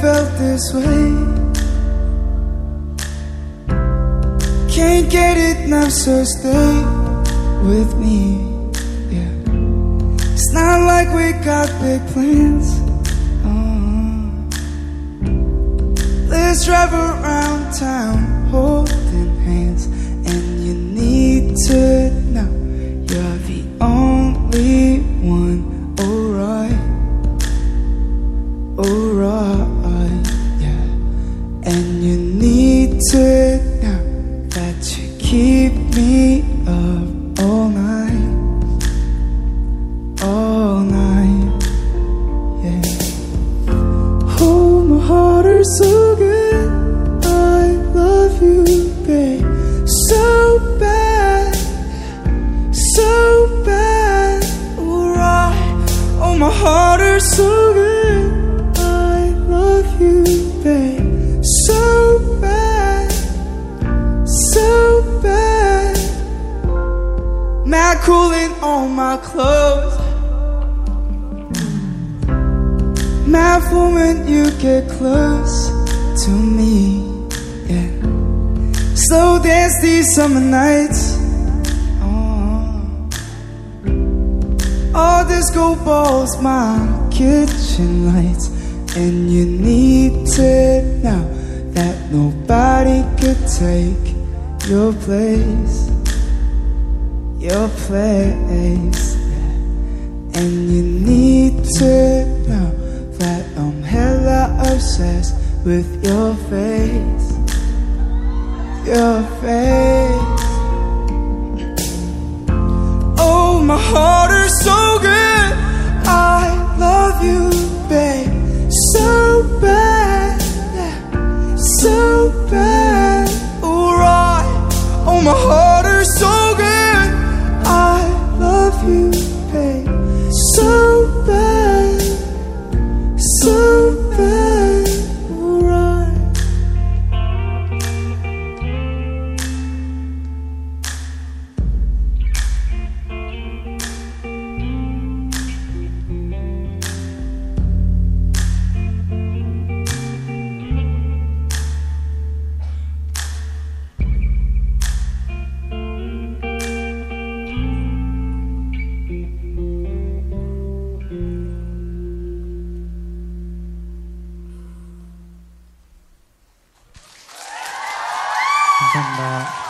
felt this way. Can't get it now, so stay with me. Yeah, it's not like we got big plans. Uh, let's drive around town holding my heart is so good. I love you, babe, so bad, so bad. Mad cooling on my clothes. Mad when you get close to me. Yeah. Slow dance these summer nights. Disco balls, my kitchen lights. And you need to know that nobody could take your place. Your place. And you need to know that I'm hella obsessed with your face. Your face. So bad. Alright. Oh, my heart. こんばんは。